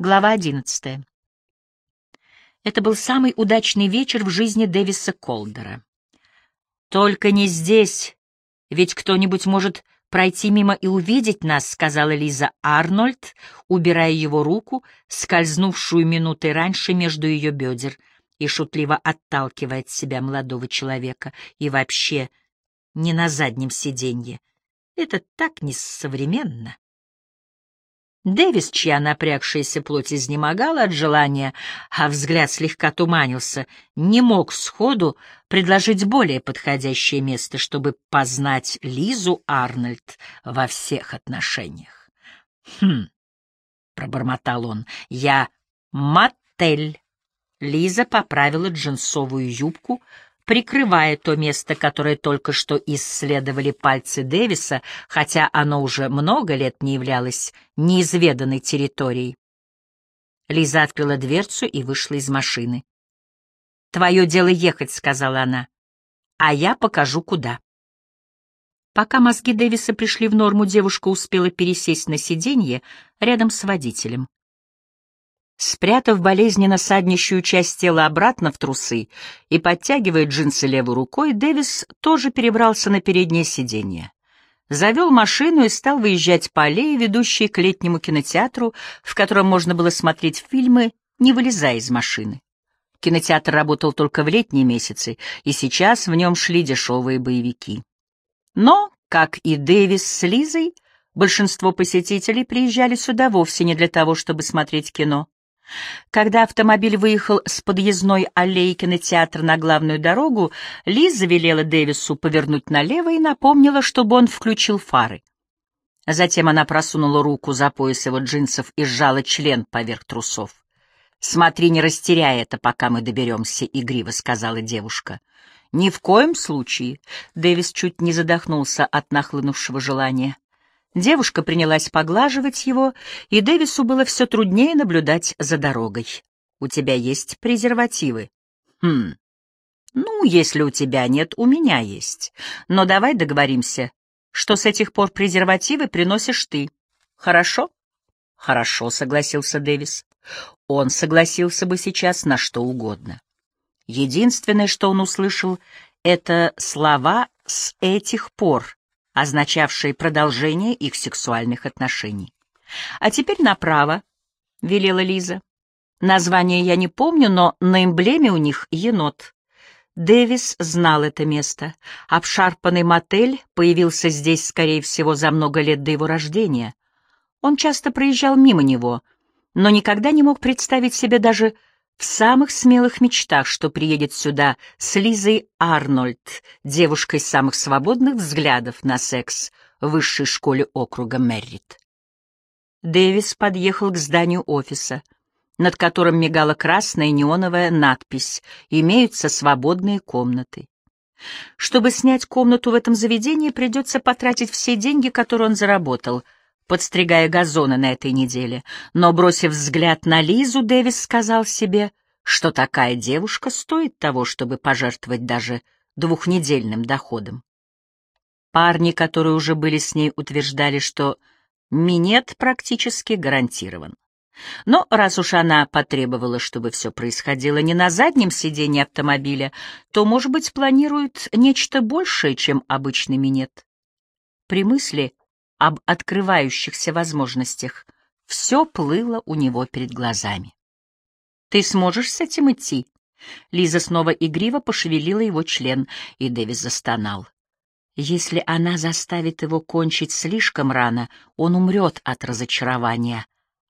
Глава одиннадцатая. Это был самый удачный вечер в жизни Дэвиса Колдера. «Только не здесь, ведь кто-нибудь может пройти мимо и увидеть нас», — сказала Лиза Арнольд, убирая его руку, скользнувшую минутой раньше между ее бедер, и шутливо отталкивая от себя молодого человека. И вообще не на заднем сиденье. Это так несовременно. Дэвис, чья напрягшаяся плоть изнемогала от желания, а взгляд слегка туманился, не мог сходу предложить более подходящее место, чтобы познать Лизу Арнольд во всех отношениях. «Хм», — пробормотал он, — «я мотель». Лиза поправила джинсовую юбку, прикрывая то место, которое только что исследовали пальцы Дэвиса, хотя оно уже много лет не являлось неизведанной территорией. Лиза открыла дверцу и вышла из машины. «Твое дело ехать», — сказала она, — «а я покажу, куда». Пока мозги Дэвиса пришли в норму, девушка успела пересесть на сиденье рядом с водителем. Спрятав болезненно саднищую часть тела обратно в трусы и подтягивая джинсы левой рукой, Дэвис тоже перебрался на переднее сиденье. Завел машину и стал выезжать по аллее, ведущей к летнему кинотеатру, в котором можно было смотреть фильмы, не вылезая из машины. Кинотеатр работал только в летние месяцы, и сейчас в нем шли дешевые боевики. Но, как и Дэвис с Лизой, большинство посетителей приезжали сюда вовсе не для того, чтобы смотреть кино. Когда автомобиль выехал с подъездной аллеи кинотеатра на главную дорогу, Лиза велела Дэвису повернуть налево и напомнила, чтобы он включил фары. Затем она просунула руку за пояс его джинсов и сжала член поверх трусов. «Смотри, не растеряй это, пока мы доберемся», — игриво сказала девушка. «Ни в коем случае», — Дэвис чуть не задохнулся от нахлынувшего желания. Девушка принялась поглаживать его, и Дэвису было все труднее наблюдать за дорогой. «У тебя есть презервативы?» «Хм. Ну, если у тебя нет, у меня есть. Но давай договоримся, что с этих пор презервативы приносишь ты. Хорошо?» «Хорошо», — согласился Дэвис. Он согласился бы сейчас на что угодно. Единственное, что он услышал, — это слова «с этих пор», означавшие продолжение их сексуальных отношений. «А теперь направо», — велела Лиза. Название я не помню, но на эмблеме у них енот. Дэвис знал это место. Обшарпанный мотель появился здесь, скорее всего, за много лет до его рождения. Он часто проезжал мимо него, но никогда не мог представить себе даже в самых смелых мечтах, что приедет сюда с Лизой Арнольд, девушкой самых свободных взглядов на секс в высшей школе округа Меррит. Дэвис подъехал к зданию офиса, над которым мигала красная неоновая надпись «Имеются свободные комнаты». Чтобы снять комнату в этом заведении, придется потратить все деньги, которые он заработал — подстригая газоны на этой неделе, но, бросив взгляд на Лизу, Дэвис сказал себе, что такая девушка стоит того, чтобы пожертвовать даже двухнедельным доходом. Парни, которые уже были с ней, утверждали, что минет практически гарантирован. Но раз уж она потребовала, чтобы все происходило не на заднем сиденье автомобиля, то, может быть, планирует нечто большее, чем обычный минет. При мысли об открывающихся возможностях. Все плыло у него перед глазами. «Ты сможешь с этим идти?» Лиза снова игриво пошевелила его член, и Дэвис застонал. Если она заставит его кончить слишком рано, он умрет от разочарования,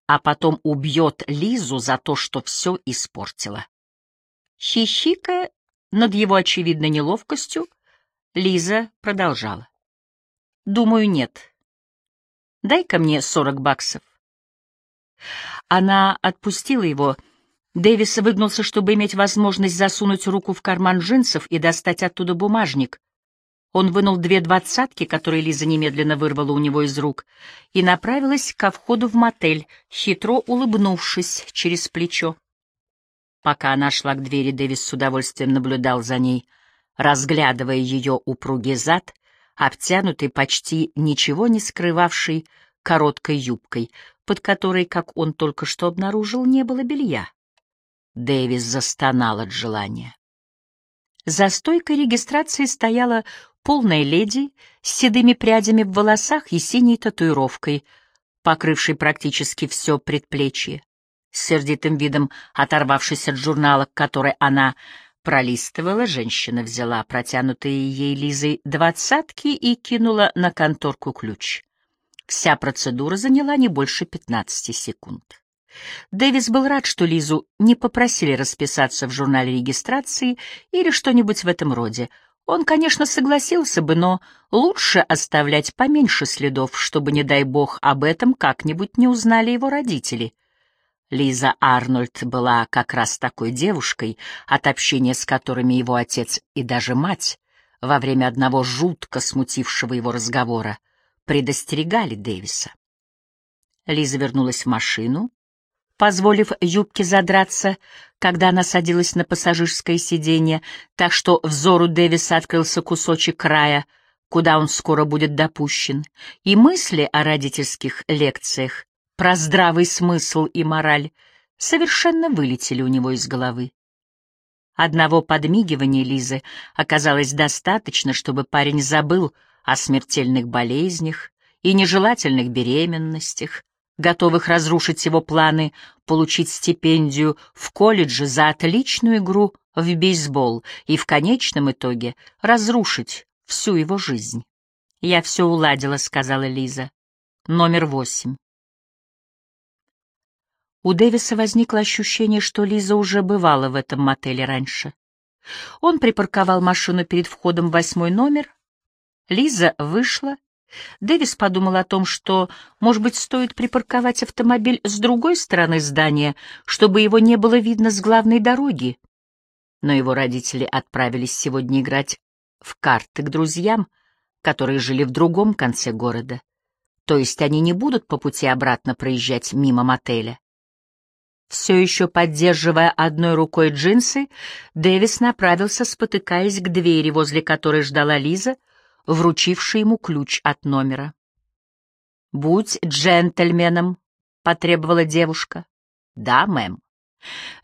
а потом убьет Лизу за то, что все испортила. Хихикая над его очевидной неловкостью, Лиза продолжала. «Думаю, нет. Дай-ка мне сорок баксов. Она отпустила его. Дэвис выгнулся, чтобы иметь возможность засунуть руку в карман джинсов и достать оттуда бумажник. Он вынул две двадцатки, которые Лиза немедленно вырвала у него из рук, и направилась ко входу в мотель, хитро улыбнувшись через плечо. Пока она шла к двери, Дэвис с удовольствием наблюдал за ней, разглядывая ее упругий зад обтянутый почти ничего не скрывавшей короткой юбкой. под которой, как он только что обнаружил, не было белья. Дэвис застонал от желания. За стойкой регистрации стояла полная леди с седыми прядями в волосах и синей татуировкой, покрывшей практически все предплечье. С сердитым видом, оторвавшись от журнала, который она пролистывала, женщина взяла протянутые ей Лизой двадцатки и кинула на конторку ключ. Вся процедура заняла не больше пятнадцати секунд. Дэвис был рад, что Лизу не попросили расписаться в журнале регистрации или что-нибудь в этом роде. Он, конечно, согласился бы, но лучше оставлять поменьше следов, чтобы, не дай бог, об этом как-нибудь не узнали его родители. Лиза Арнольд была как раз такой девушкой, от общения с которыми его отец и даже мать во время одного жутко смутившего его разговора предостерегали Дэвиса. Лиза вернулась в машину, позволив юбке задраться, когда она садилась на пассажирское сиденье, так что взору Дэвиса открылся кусочек края, куда он скоро будет допущен, и мысли о родительских лекциях про здравый смысл и мораль совершенно вылетели у него из головы. Одного подмигивания Лизы оказалось достаточно, чтобы парень забыл о смертельных болезнях и нежелательных беременностях, готовых разрушить его планы получить стипендию в колледже за отличную игру в бейсбол и в конечном итоге разрушить всю его жизнь. «Я все уладила», — сказала Лиза. Номер восемь. У Дэвиса возникло ощущение, что Лиза уже бывала в этом мотеле раньше. Он припарковал машину перед входом в восьмой номер. Лиза вышла. Дэвис подумал о том, что, может быть, стоит припарковать автомобиль с другой стороны здания, чтобы его не было видно с главной дороги. Но его родители отправились сегодня играть в карты к друзьям, которые жили в другом конце города. То есть они не будут по пути обратно проезжать мимо мотеля. Все еще поддерживая одной рукой джинсы, Дэвис направился, спотыкаясь к двери, возле которой ждала Лиза, вручившая ему ключ от номера. «Будь джентльменом», — потребовала девушка. «Да, мэм».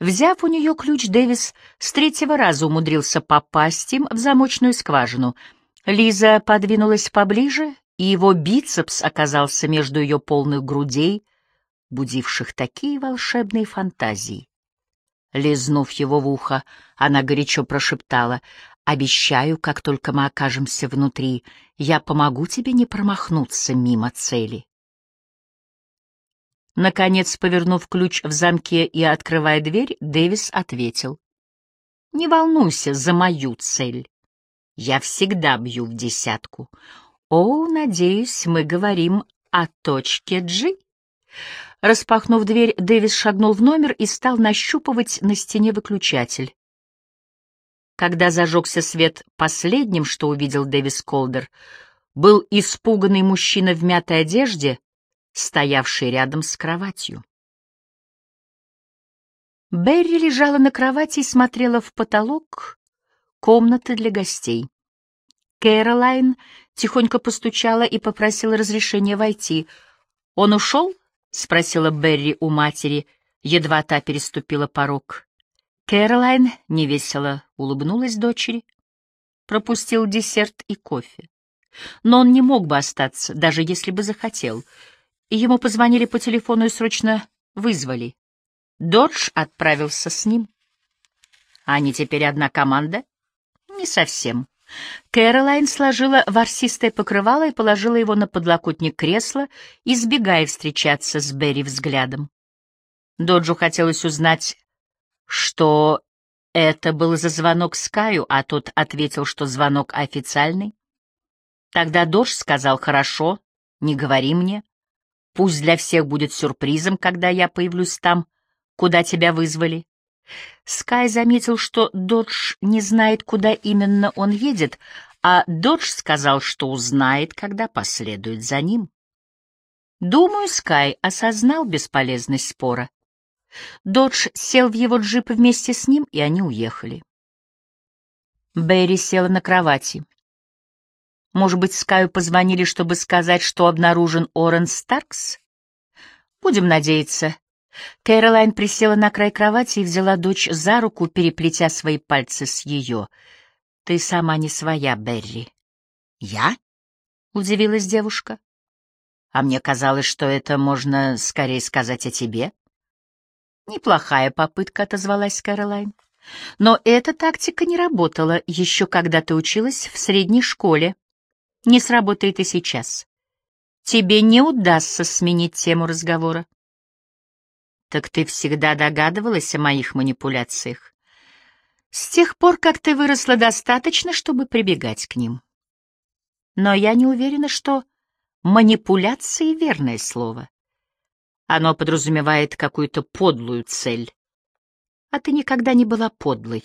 Взяв у нее ключ, Дэвис с третьего раза умудрился попасть им в замочную скважину. Лиза подвинулась поближе, и его бицепс оказался между ее полных грудей — будивших такие волшебные фантазии. Лизнув его в ухо, она горячо прошептала, «Обещаю, как только мы окажемся внутри, я помогу тебе не промахнуться мимо цели». Наконец, повернув ключ в замке и открывая дверь, Дэвис ответил, «Не волнуйся за мою цель. Я всегда бью в десятку. О, надеюсь, мы говорим о точке G». Распахнув дверь, Дэвис шагнул в номер и стал нащупывать на стене выключатель. Когда зажегся свет, последним, что увидел Дэвис Колдер, был испуганный мужчина в мятой одежде, стоявший рядом с кроватью. Берри лежала на кровати и смотрела в потолок комнаты для гостей. Кэролайн тихонько постучала и попросила разрешения войти. Он ушел? — спросила Берри у матери, едва та переступила порог. Кэролайн невесело улыбнулась дочери, пропустил десерт и кофе. Но он не мог бы остаться, даже если бы захотел. Ему позвонили по телефону и срочно вызвали. Додж отправился с ним. Они теперь одна команда? Не совсем. Кэролайн сложила ворсистое покрывало и положила его на подлокотник кресла, избегая встречаться с Берри взглядом. Доджу хотелось узнать, что это был за звонок Скаю, а тот ответил, что звонок официальный. Тогда Додж сказал, «Хорошо, не говори мне. Пусть для всех будет сюрпризом, когда я появлюсь там, куда тебя вызвали. Скай заметил, что Додж не знает, куда именно он едет, а Додж сказал, что узнает, когда последует за ним. Думаю, Скай осознал бесполезность спора. Додж сел в его джип вместе с ним, и они уехали. Берри села на кровати. Может быть, Скаю позвонили, чтобы сказать, что обнаружен Орен Старкс? Будем надеяться. Кэролайн присела на край кровати и взяла дочь за руку, переплетя свои пальцы с ее. «Ты сама не своя, Берри». «Я?» — удивилась девушка. «А мне казалось, что это можно скорее сказать о тебе». «Неплохая попытка», — отозвалась Кэролайн. «Но эта тактика не работала еще когда ты училась в средней школе. Не сработает и сейчас. Тебе не удастся сменить тему разговора». «Так ты всегда догадывалась о моих манипуляциях?» «С тех пор, как ты выросла достаточно, чтобы прибегать к ним». «Но я не уверена, что манипуляции — верное слово. Оно подразумевает какую-то подлую цель. А ты никогда не была подлой,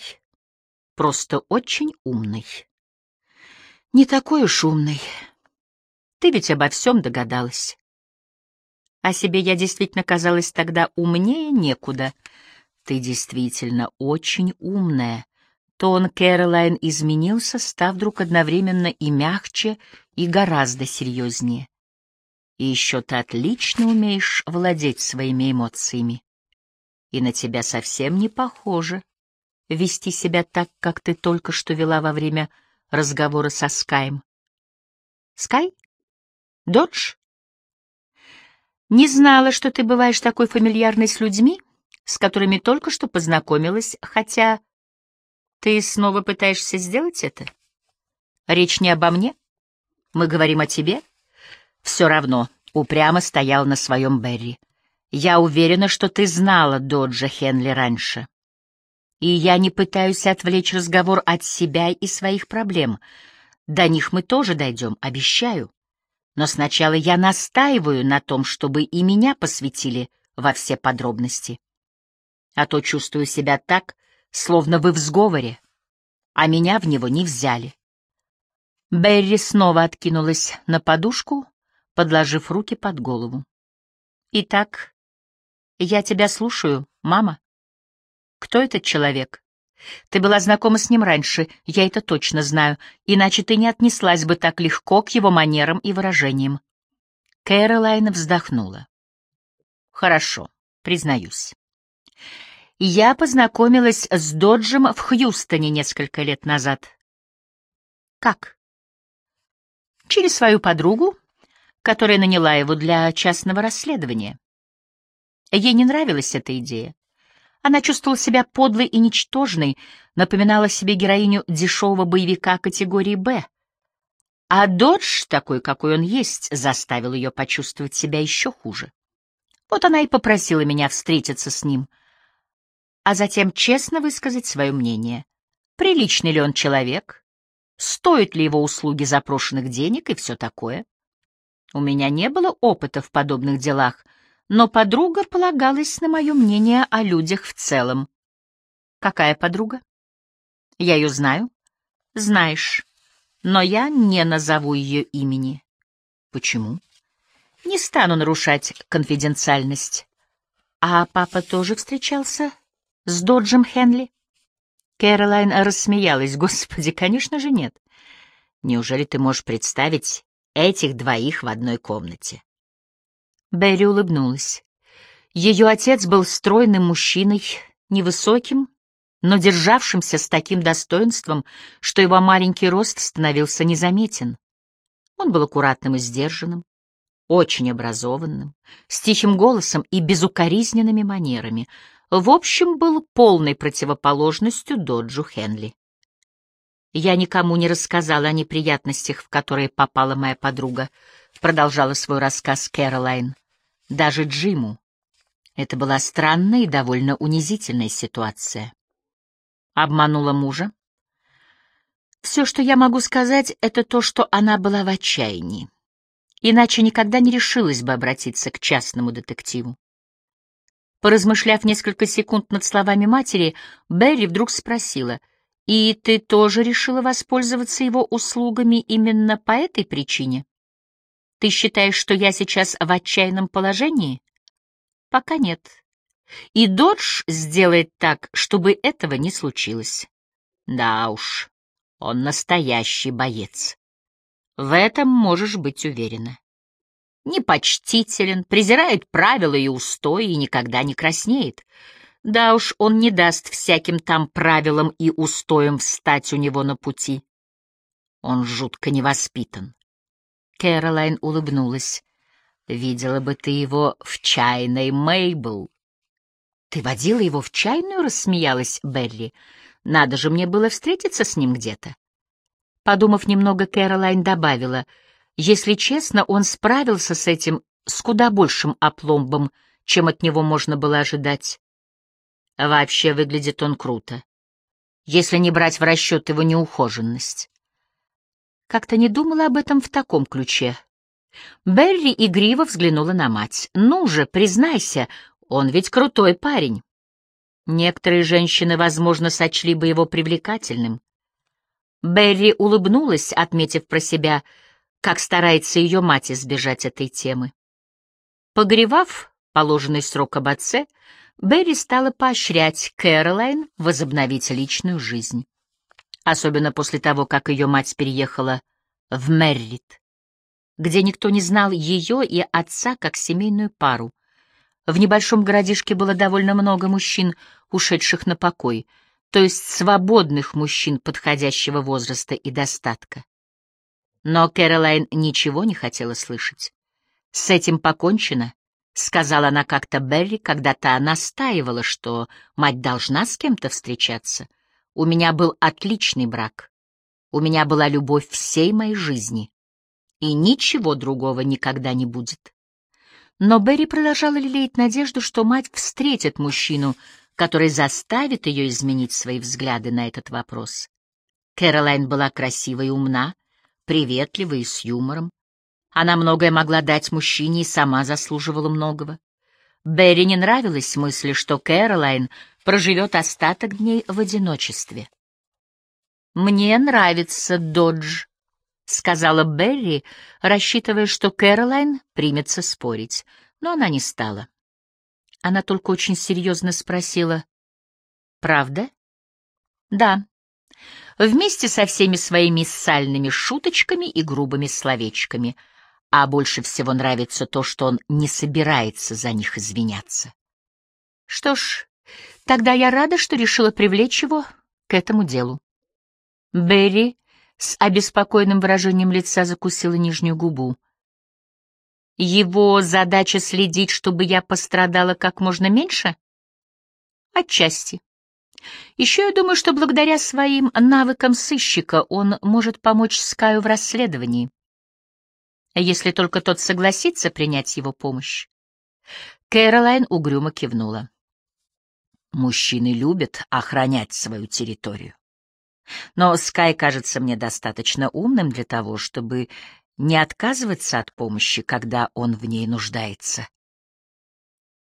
просто очень умной. Не такой уж умной. Ты ведь обо всем догадалась. О себе я действительно казалась тогда умнее некуда. Ты действительно очень умная. Тон Кэролайн изменился, став вдруг одновременно и мягче, и гораздо серьезнее. И еще ты отлично умеешь владеть своими эмоциями. И на тебя совсем не похоже вести себя так, как ты только что вела во время разговора со Скаем. Скай? Додж? Не знала, что ты бываешь такой фамильярной с людьми, с которыми только что познакомилась, хотя ты снова пытаешься сделать это? Речь не обо мне? Мы говорим о тебе? Все равно, упрямо стоял на своем Берри. Я уверена, что ты знала Доджа Хенли раньше. И я не пытаюсь отвлечь разговор от себя и своих проблем. До них мы тоже дойдем, обещаю. Но сначала я настаиваю на том, чтобы и меня посвятили во все подробности. А то чувствую себя так, словно вы в сговоре, а меня в него не взяли. Берри снова откинулась на подушку, подложив руки под голову. «Итак, я тебя слушаю, мама. Кто этот человек? Ты была знакома с ним раньше, я это точно знаю, иначе ты не отнеслась бы так легко к его манерам и выражениям». Кэролайн вздохнула. «Хорошо, признаюсь. Я познакомилась с Доджем в Хьюстоне несколько лет назад». «Как?» «Через свою подругу, которая наняла его для частного расследования. Ей не нравилась эта идея. Она чувствовала себя подлой и ничтожной, напоминала себе героиню дешевого боевика категории «Б». А Додж, такой, какой он есть, заставил ее почувствовать себя еще хуже. Вот она и попросила меня встретиться с ним, а затем честно высказать свое мнение. Приличный ли он человек? Стоит ли его услуги запрошенных денег и все такое? У меня не было опыта в подобных делах, но подруга полагалась на мое мнение о людях в целом. Какая подруга? Я ее знаю. Знаешь, но я не назову ее имени. Почему? Не стану нарушать конфиденциальность. А папа тоже встречался с Доджем Хенли? Кэролайн рассмеялась. Господи, конечно же нет. Неужели ты можешь представить этих двоих в одной комнате. Берри улыбнулась. Ее отец был стройным мужчиной, невысоким, но державшимся с таким достоинством, что его маленький рост становился незаметен. Он был аккуратным и сдержанным, очень образованным, с тихим голосом и безукоризненными манерами. В общем, был полной противоположностью Доджу Хенли. Я никому не рассказала о неприятностях, в которые попала моя подруга, продолжала свой рассказ Кэролайн. Даже Джиму. Это была странная и довольно унизительная ситуация. Обманула мужа. Все, что я могу сказать, это то, что она была в отчаянии. Иначе никогда не решилась бы обратиться к частному детективу. Поразмышляв несколько секунд над словами матери, Берри вдруг спросила — и ты тоже решила воспользоваться его услугами именно по этой причине? Ты считаешь, что я сейчас в отчаянном положении? Пока нет. И Додж сделает так, чтобы этого не случилось. Да уж, он настоящий боец. В этом можешь быть уверена. непочтителен, презирает правила и устои и никогда не краснеет. Да уж, он не даст всяким там правилам и устоям встать у него на пути. Он жутко невоспитан. Кэролайн улыбнулась. «Видела бы ты его в чайной, Мейбл». «Ты водила его в чайную?» — рассмеялась Берри. «Надо же мне было встретиться с ним где-то». Подумав немного, Кэролайн добавила, «Если честно, он справился с этим с куда большим опломбом, чем от него можно было ожидать. Вообще выглядит он круто, если не брать в расчет его неухоженность. Как-то не думала об этом в таком ключе. Берри игриво взглянула на мать. «Ну же, признайся, он ведь крутой парень». Некоторые женщины, возможно, сочли бы его привлекательным. Берри улыбнулась, отметив про себя, как старается ее мать избежать этой темы. Погревав положенный срок об отце, Берри стала поощрять Кэролайн возобновить личную жизнь особенно после того, как ее мать переехала в Меррит, где никто не знал ее и отца как семейную пару. В небольшом городишке было довольно много мужчин, ушедших на покой, то есть свободных мужчин подходящего возраста и достатка. Но Кэролайн ничего не хотела слышать. «С этим покончено», — сказала она как-то Берри, когда та настаивала, что мать должна с кем-то встречаться — у меня был отличный брак. У меня была любовь всей моей жизни. И ничего другого никогда не будет. Но Берри продолжала лелеять надежду, что мать встретит мужчину, который заставит ее изменить свои взгляды на этот вопрос. Кэролайн была красива и умна, приветлива и с юмором. Она многое могла дать мужчине и сама заслуживала многого. Берри не нравилась мысль, что Кэролайн проживет остаток дней в одиночестве. «Мне нравится Додж», — сказала Берри, рассчитывая, что Кэролайн примется спорить, но она не стала. Она только очень серьезно спросила, «Правда?» «Да», вместе со всеми своими сальными шуточками и грубыми словечками, а больше всего нравится то, что он не собирается за них извиняться. Что ж, Тогда я рада, что решила привлечь его к этому делу. Берри с обеспокоенным выражением лица закусила нижнюю губу. Его задача следить, чтобы я пострадала как можно меньше? Отчасти. Еще я думаю, что благодаря своим навыкам сыщика он может помочь Скаю в расследовании, если только тот согласится принять его помощь. Кэролайн угрюмо кивнула. Мужчины любят охранять свою территорию. Но Скай кажется мне достаточно умным для того, чтобы не отказываться от помощи, когда он в ней нуждается.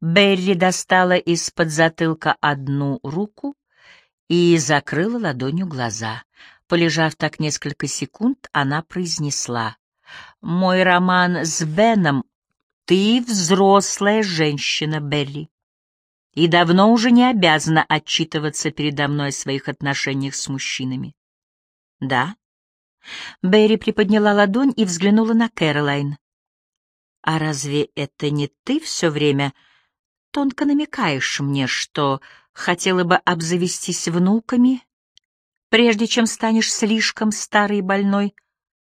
Берри достала из-под затылка одну руку и закрыла ладонью глаза. Полежав так несколько секунд, она произнесла. «Мой роман с Беном. Ты взрослая женщина, Берри и давно уже не обязана отчитываться передо мной о своих отношениях с мужчинами. Да? Берри приподняла ладонь и взглянула на Кэролайн. А разве это не ты все время тонко намекаешь мне, что хотела бы обзавестись внуками, прежде чем станешь слишком старой и больной,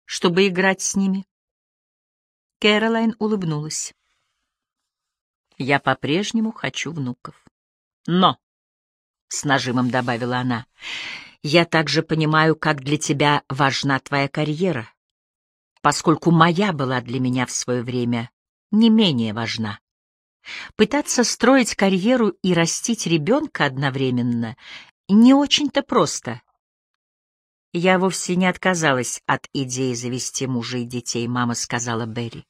чтобы играть с ними? Кэролайн улыбнулась. Я по-прежнему хочу внуков. Но, — с нажимом добавила она, — я также понимаю, как для тебя важна твоя карьера, поскольку моя была для меня в свое время не менее важна. Пытаться строить карьеру и растить ребенка одновременно не очень-то просто. Я вовсе не отказалась от идеи завести мужа и детей, мама сказала Берри.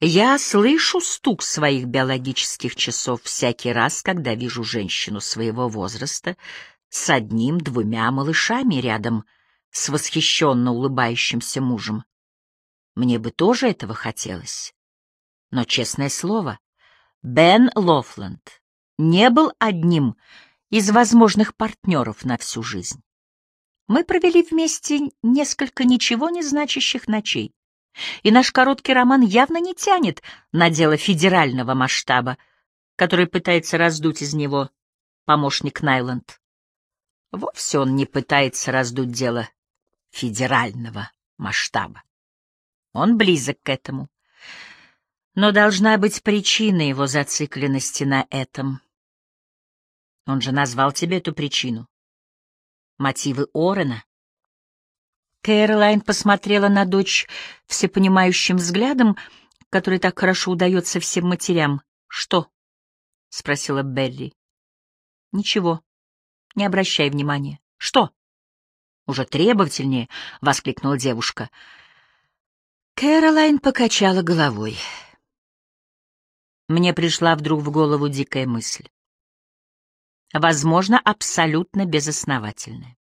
Я слышу стук своих биологических часов всякий раз, когда вижу женщину своего возраста с одним-двумя малышами рядом с восхищенно улыбающимся мужем. Мне бы тоже этого хотелось. Но, честное слово, Бен Лофланд не был одним из возможных партнеров на всю жизнь. Мы провели вместе несколько ничего не значащих ночей. И наш короткий роман явно не тянет на дело федерального масштаба, который пытается раздуть из него помощник Найланд. Вовсе он не пытается раздуть дело федерального масштаба. Он близок к этому. Но должна быть причина его зацикленности на этом. Он же назвал тебе эту причину. Мотивы Орена. Кэролайн посмотрела на дочь всепонимающим взглядом, который так хорошо удается всем матерям. «Что?» — спросила Берри. «Ничего. Не обращай внимания. Что?» «Уже требовательнее!» — воскликнула девушка. Кэролайн покачала головой. Мне пришла вдруг в голову дикая мысль. Возможно, абсолютно безосновательная.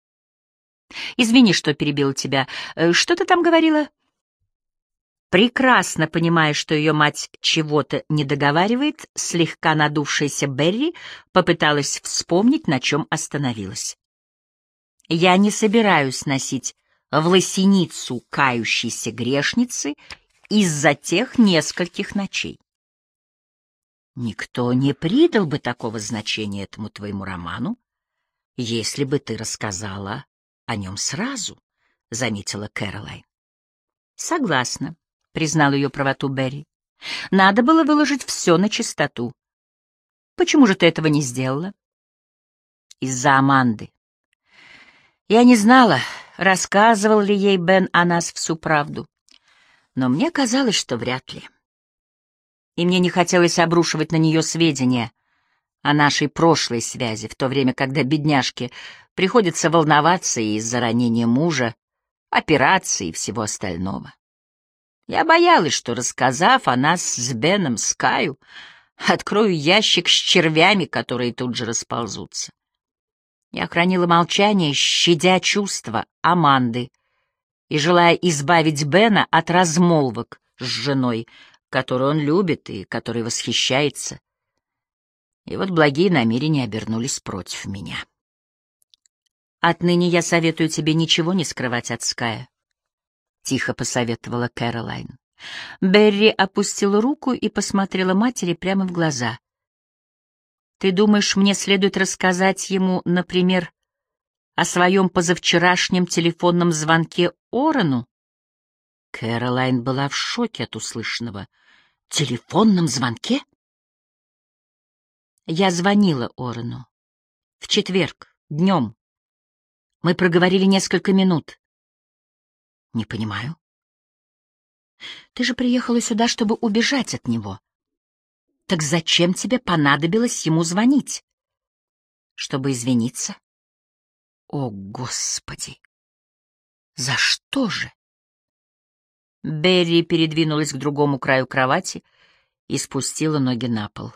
Извини, что перебил тебя. Э, что ты там говорила? Прекрасно понимая, что ее мать чего-то не договаривает, слегка надувшаяся Берри попыталась вспомнить, на чем остановилась. Я не собираюсь носить в лосиницу кающейся грешницы из-за тех нескольких ночей. Никто не придал бы такого значения этому твоему роману, если бы ты рассказала о нем сразу, — заметила Кэролайн. — Согласна, — признал ее правоту Берри. — Надо было выложить все на чистоту. Почему же ты этого не сделала? — Из-за Аманды. Я не знала, рассказывал ли ей Бен о нас всю правду, но мне казалось, что вряд ли. И мне не хотелось обрушивать на нее сведения о нашей прошлой связи, в то время, когда бедняжке приходится волноваться из-за ранения мужа, операции и всего остального. Я боялась, что, рассказав о нас с Беном Скаю, открою ящик с червями, которые тут же расползутся. Я хранила молчание, щадя чувства Аманды и желая избавить Бена от размолвок с женой, которую он любит и которой восхищается. И вот благие намерения обернулись против меня. Отныне я советую тебе ничего не скрывать от Ская, — тихо посоветовала Кэролайн. Берри опустила руку и посмотрела матери прямо в глаза. Ты думаешь, мне следует рассказать ему, например, о своем позавчерашнем телефонном звонке Орону? Кэролайн была в шоке от услышанного. Телефонном звонке? Я звонила Орону. В четверг, днем. Мы проговорили несколько минут. Не понимаю. Ты же приехала сюда, чтобы убежать от него. Так зачем тебе понадобилось ему звонить? Чтобы извиниться? О, Господи! За что же? Берри передвинулась к другому краю кровати и спустила ноги на пол.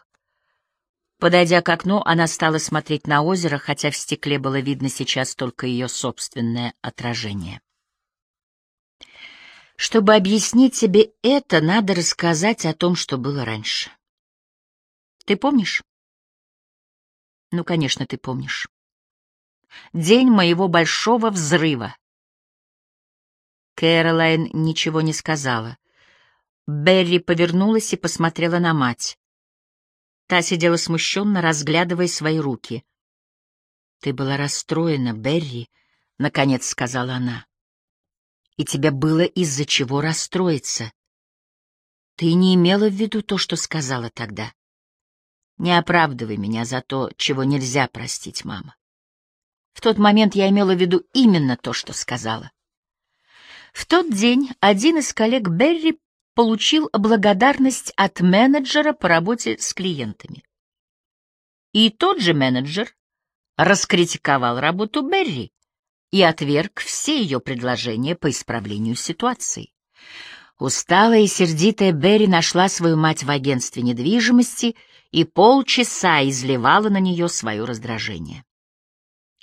Подойдя к окну, она стала смотреть на озеро, хотя в стекле было видно сейчас только ее собственное отражение. Чтобы объяснить себе это, надо рассказать о том, что было раньше. Ты помнишь? Ну, конечно, ты помнишь. День моего большого взрыва. Кэролайн ничего не сказала. Берри повернулась и посмотрела на мать. Та сидела смущенно, разглядывая свои руки. — Ты была расстроена, Берри, — наконец сказала она. — И тебе было из-за чего расстроиться. Ты не имела в виду то, что сказала тогда. Не оправдывай меня за то, чего нельзя простить, мама. В тот момент я имела в виду именно то, что сказала. В тот день один из коллег Берри получил благодарность от менеджера по работе с клиентами. И тот же менеджер раскритиковал работу Берри и отверг все ее предложения по исправлению ситуации. Усталая и сердитая Берри нашла свою мать в агентстве недвижимости — и полчаса изливала на нее свое раздражение.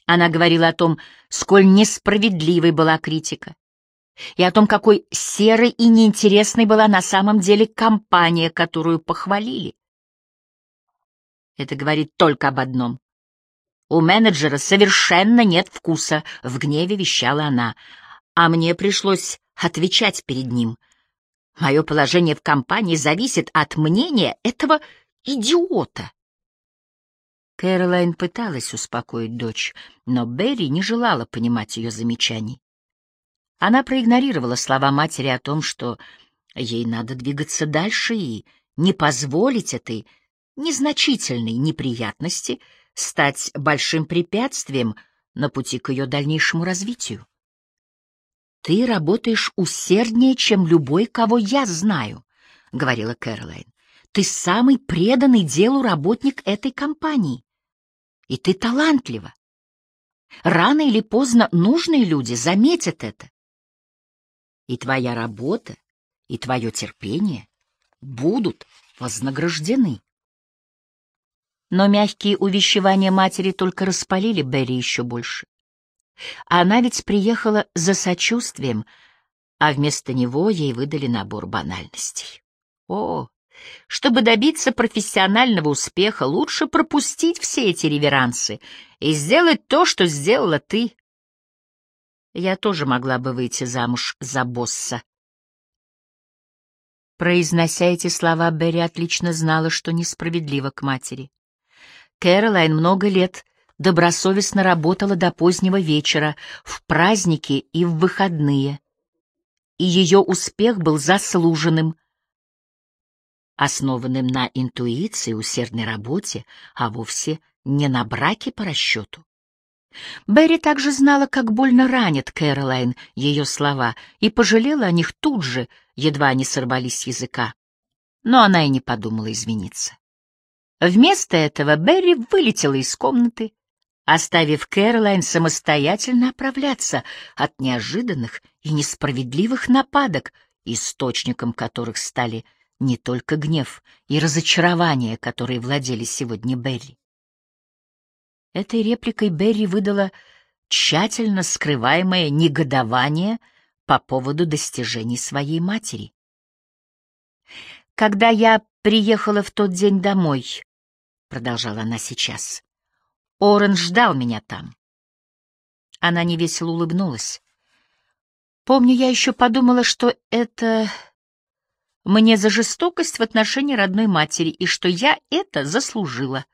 Она говорила о том, сколь несправедливой была критика, и о том, какой серой и неинтересной была на самом деле компания, которую похвалили. Это говорит только об одном. У менеджера совершенно нет вкуса, — в гневе вещала она, а мне пришлось отвечать перед ним. Мое положение в компании зависит от мнения этого идиота. Кэролайн пыталась успокоить дочь, но Берри не желала понимать ее замечаний. Она проигнорировала слова матери о том, что ей надо двигаться дальше и не позволить этой незначительной неприятности стать большим препятствием на пути к ее дальнейшему развитию. «Ты работаешь усерднее, чем любой, кого я знаю», — говорила Кэролайн. «Ты самый преданный делу работник этой компании. И ты талантлива. Рано или поздно нужные люди заметят это. И твоя работа, и твое терпение будут вознаграждены. Но мягкие увещевания матери только распалили Берри еще больше. Она ведь приехала за сочувствием, а вместо него ей выдали набор банальностей. О, чтобы добиться профессионального успеха, лучше пропустить все эти реверансы и сделать то, что сделала ты. Я тоже могла бы выйти замуж за босса. Произнося эти слова, Берри отлично знала, что несправедливо к матери. Кэролайн много лет добросовестно работала до позднего вечера, в праздники и в выходные. И ее успех был заслуженным, основанным на интуиции, усердной работе, а вовсе не на браке по расчету. Берри также знала, как больно ранит Кэролайн ее слова, и пожалела о них тут же, едва они сорвались с языка. Но она и не подумала извиниться. Вместо этого Берри вылетела из комнаты, оставив Кэролайн самостоятельно оправляться от неожиданных и несправедливых нападок, источником которых стали не только гнев и разочарование, которые владели сегодня Берри. Этой репликой Берри выдала тщательно скрываемое негодование по поводу достижений своей матери. Когда я приехала в тот день домой, продолжала она сейчас. Орен ждал меня там. Она невесело улыбнулась. Помню, я еще подумала, что это мне за жестокость в отношении родной матери и что я это заслужила.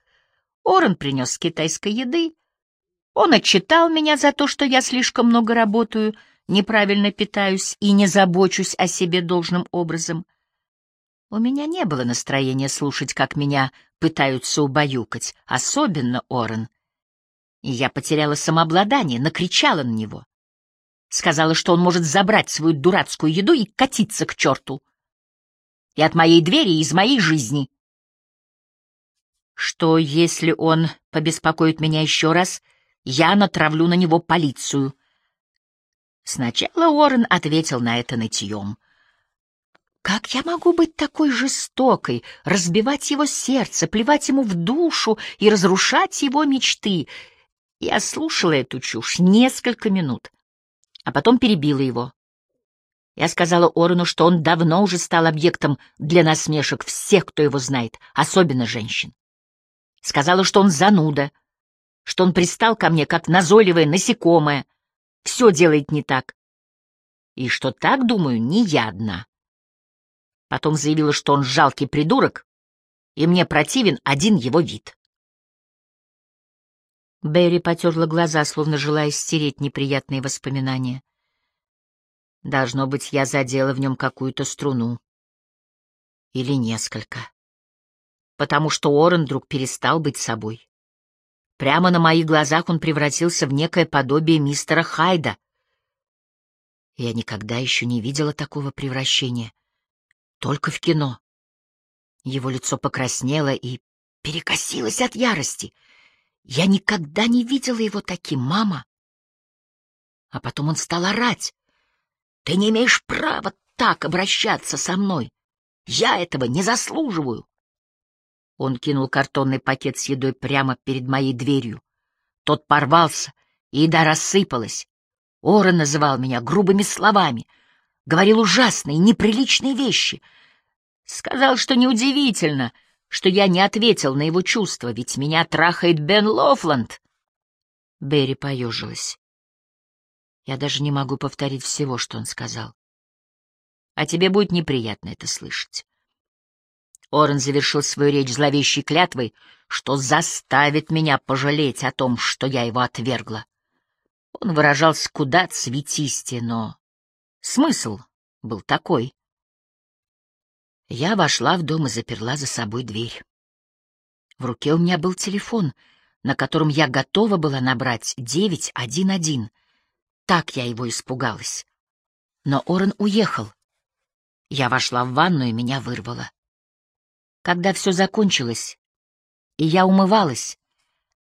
Орен принес китайской еды. Он отчитал меня за то, что я слишком много работаю, неправильно питаюсь и не забочусь о себе должным образом. У меня не было настроения слушать, как меня пытаются убаюкать, особенно Орен. И я потеряла самообладание, накричала на него. Сказала, что он может забрать свою дурацкую еду и катиться к черту. И от моей двери, и из моей жизни. Что, если он побеспокоит меня еще раз, я натравлю на него полицию. Сначала Уоррен ответил на это нытьем — как я могу быть такой жестокой, разбивать его сердце, плевать ему в душу и разрушать его мечты? Я слушала эту чушь несколько минут, а потом перебила его. Я сказала Орону, что он давно уже стал объектом для насмешек всех, кто его знает, особенно женщин. Сказала, что он зануда, что он пристал ко мне, как назойливое насекомое, все делает не так. И что так, думаю, не я одна. Потом заявила, что он жалкий придурок, и мне противен один его вид. Берри потерла глаза, словно желая стереть неприятные воспоминания. Должно быть, я задела в нем какую-то струну. Или несколько. Потому что Орен вдруг перестал быть собой. Прямо на моих глазах он превратился в некое подобие мистера Хайда. Я никогда еще не видела такого превращения. Только в кино. Его лицо покраснело и перекосилось от ярости. Я никогда не видела его таким, мама. А потом он стал орать. Ты не имеешь права так обращаться со мной. Я этого не заслуживаю. Он кинул картонный пакет с едой прямо перед моей дверью. Тот порвался, и еда рассыпалась. Ора называл меня грубыми словами — говорил ужасные, неприличные вещи. Сказал, что неудивительно, что я не ответил на его чувства, ведь меня трахает Бен Лофланд. Берри поежилась. Я даже не могу повторить всего, что он сказал. А тебе будет неприятно это слышать. Орен завершил свою речь зловещей клятвой, что заставит меня пожалеть о том, что я его отвергла. Он выражался куда цветистее, но смысл был такой. Я вошла в дом и заперла за собой дверь. В руке у меня был телефон, на котором я готова была набрать 911. Так я его испугалась. Но Орен уехал. Я вошла в ванну, и меня вырвало. Когда все закончилось, и я умывалась,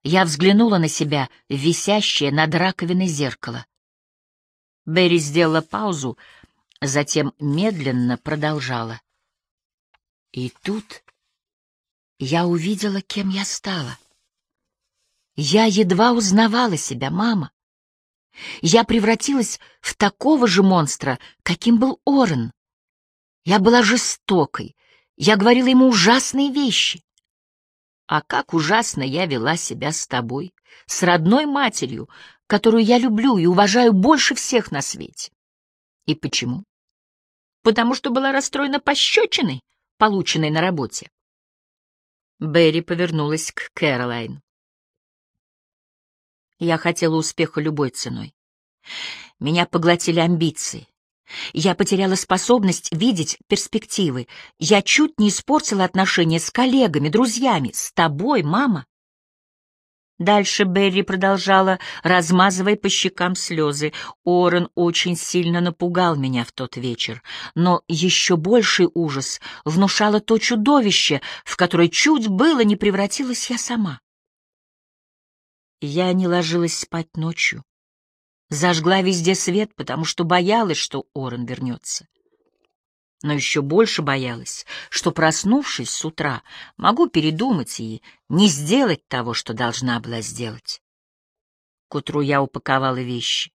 я взглянула на себя, висящее над раковиной зеркало. Берри сделала паузу, затем медленно продолжала. И тут я увидела, кем я стала. Я едва узнавала себя, мама. Я превратилась в такого же монстра, каким был Орен. Я была жестокой, я говорила ему ужасные вещи. А как ужасно я вела себя с тобой, с родной матерью, которую я люблю и уважаю больше всех на свете. И почему? Потому что была расстроена пощечиной, полученной на работе. Берри повернулась к Кэролайн. Я хотела успеха любой ценой. Меня поглотили амбиции. Я потеряла способность видеть перспективы. Я чуть не испортила отношения с коллегами, друзьями, с тобой, мама. Дальше Берри продолжала, размазывая по щекам слезы. Орен очень сильно напугал меня в тот вечер, но еще больший ужас внушало то чудовище, в которое чуть было не превратилась я сама. Я не ложилась спать ночью. Зажгла везде свет, потому что боялась, что Орен вернется. Но еще больше боялась, что, проснувшись с утра, могу передумать и не сделать того, что должна была сделать. К утру я упаковала вещи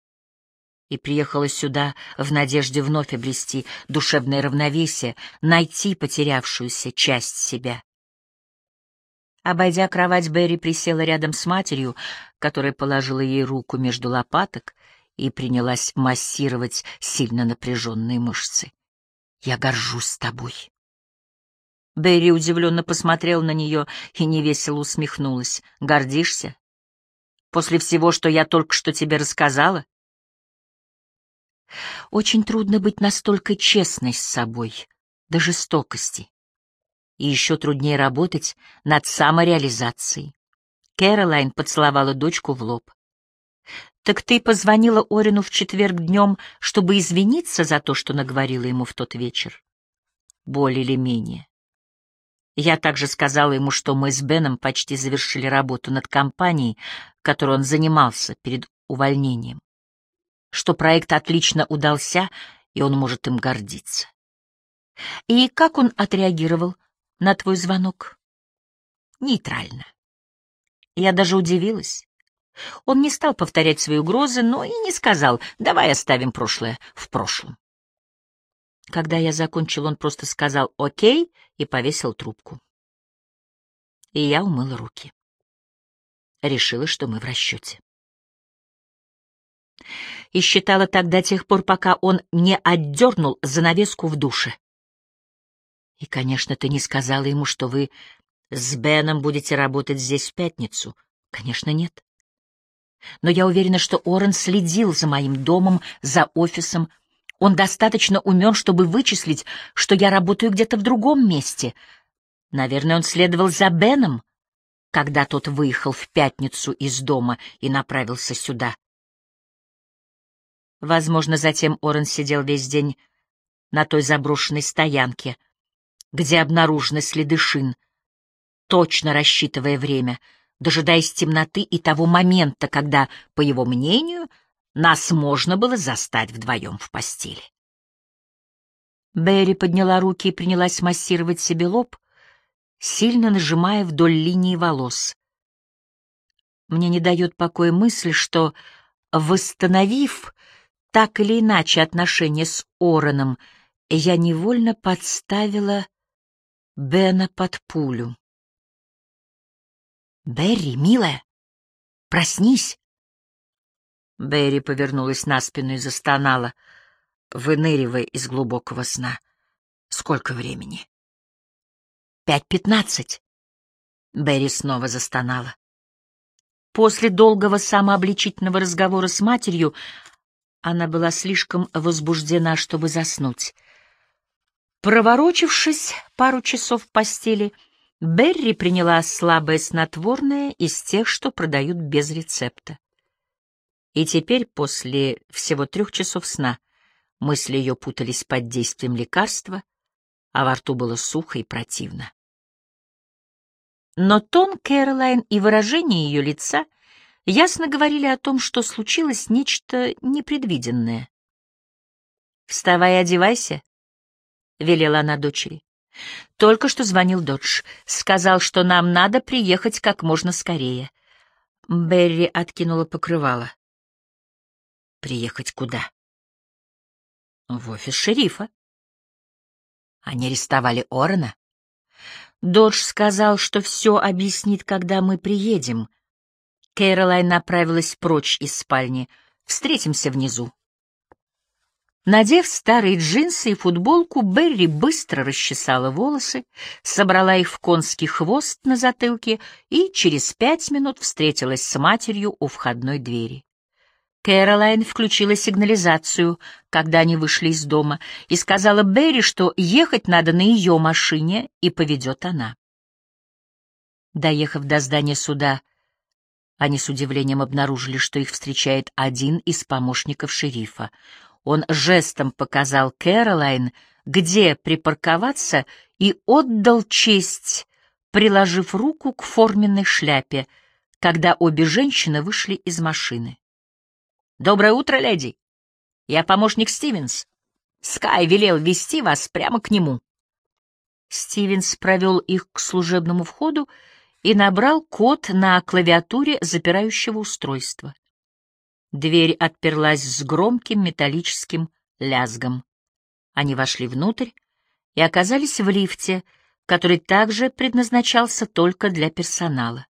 и приехала сюда в надежде вновь обрести душевное равновесие, найти потерявшуюся часть себя. Обойдя кровать, Берри присела рядом с матерью, которая положила ей руку между лопаток и принялась массировать сильно напряженные мышцы. «Я горжусь тобой». Берри удивленно посмотрел на нее и невесело усмехнулась. «Гордишься? После всего, что я только что тебе рассказала?» Очень трудно быть настолько честной с собой, до жестокости и еще труднее работать над самореализацией. Кэролайн поцеловала дочку в лоб. «Так ты позвонила Орину в четверг днем, чтобы извиниться за то, что наговорила ему в тот вечер?» «Более или менее. Я также сказала ему, что мы с Беном почти завершили работу над компанией, которой он занимался перед увольнением, что проект отлично удался, и он может им гордиться. И как он отреагировал на твой звонок? Нейтрально. Я даже удивилась. Он не стал повторять свои угрозы, но и не сказал «давай оставим прошлое в прошлом». Когда я закончил, он просто сказал «окей» и повесил трубку. И я умыла руки. Решила, что мы в расчете. И считала так до тех пор, пока он не отдернул занавеску в душе. И, конечно, ты не сказала ему, что вы с Беном будете работать здесь в пятницу. Конечно, нет. Но я уверена, что Орен следил за моим домом, за офисом. Он достаточно умен, чтобы вычислить, что я работаю где-то в другом месте. Наверное, он следовал за Беном, когда тот выехал в пятницу из дома и направился сюда. Возможно, затем Орен сидел весь день на той заброшенной стоянке — где обнаружены следы шин, точно рассчитывая время, дожидаясь темноты и того момента, когда, по его мнению, нас можно было застать вдвоем в постели. Берри подняла руки и принялась массировать себе лоб, сильно нажимая вдоль линии волос. Мне не дает покоя мысль, что, восстановив так или иначе отношения с Ороном, я невольно подставила Бена под пулю. «Берри, милая, проснись!» Берри повернулась на спину и застонала. выныривая из глубокого сна. «Сколько времени?» «Пять пятнадцать». Берри снова застонала. После долгого самообличительного разговора с матерью она была слишком возбуждена, чтобы заснуть. Проворочившись пару часов в постели, Берри приняла слабое снотворное из тех, что продают без рецепта. И теперь, после всего трех часов сна, мысли ее путались под действием лекарства, а во рту было сухо и противно. Но тон Кэролайн и выражение ее лица ясно говорили о том, что случилось нечто непредвиденное. «Вставай и одевайся», — велела она дочери. Только что звонил Додж. Сказал, что нам надо приехать как можно скорее. Берри откинула покрывало. Приехать куда? В офис шерифа. Они арестовали Орена? Додж сказал, что все объяснит, когда мы приедем. Кэролайн направилась прочь из спальни. Встретимся внизу. Надев старые джинсы и футболку, Берри быстро расчесала волосы, собрала их в конский хвост на затылке и через пять минут встретилась с матерью у входной двери. Кэролайн включила сигнализацию, когда они вышли из дома, и сказала Берри, что ехать надо на ее машине, и поведет она. Доехав до здания суда, они с удивлением обнаружили, что их встречает один из помощников шерифа — он жестом показал Кэролайн, где припарковаться, и отдал честь, приложив руку к форменной шляпе, когда обе женщины вышли из машины. «Доброе утро, леди! Я помощник Стивенс. Скай велел вести вас прямо к нему». Стивенс провел их к служебному входу и набрал код на клавиатуре запирающего устройства. Дверь отперлась с громким металлическим лязгом. Они вошли внутрь и оказались в лифте, который также предназначался только для персонала.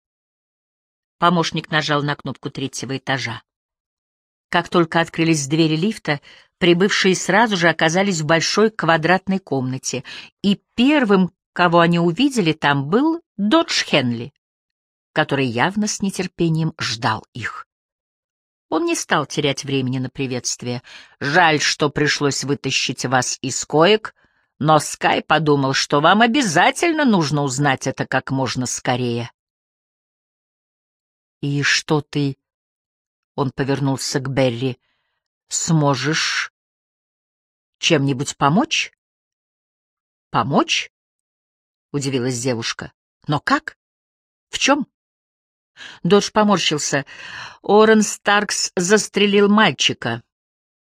Помощник нажал на кнопку третьего этажа. Как только открылись двери лифта, прибывшие сразу же оказались в большой квадратной комнате, и первым, кого они увидели там, был Додж Хенли, который явно с нетерпением ждал их. Он не стал терять времени на приветствие. «Жаль, что пришлось вытащить вас из коек, но Скай подумал, что вам обязательно нужно узнать это как можно скорее». «И что ты...» — он повернулся к Берри. «Сможешь чем-нибудь помочь?» «Помочь?» — удивилась девушка. «Но как? В чем?» Додж поморщился. Орен Старкс застрелил мальчика.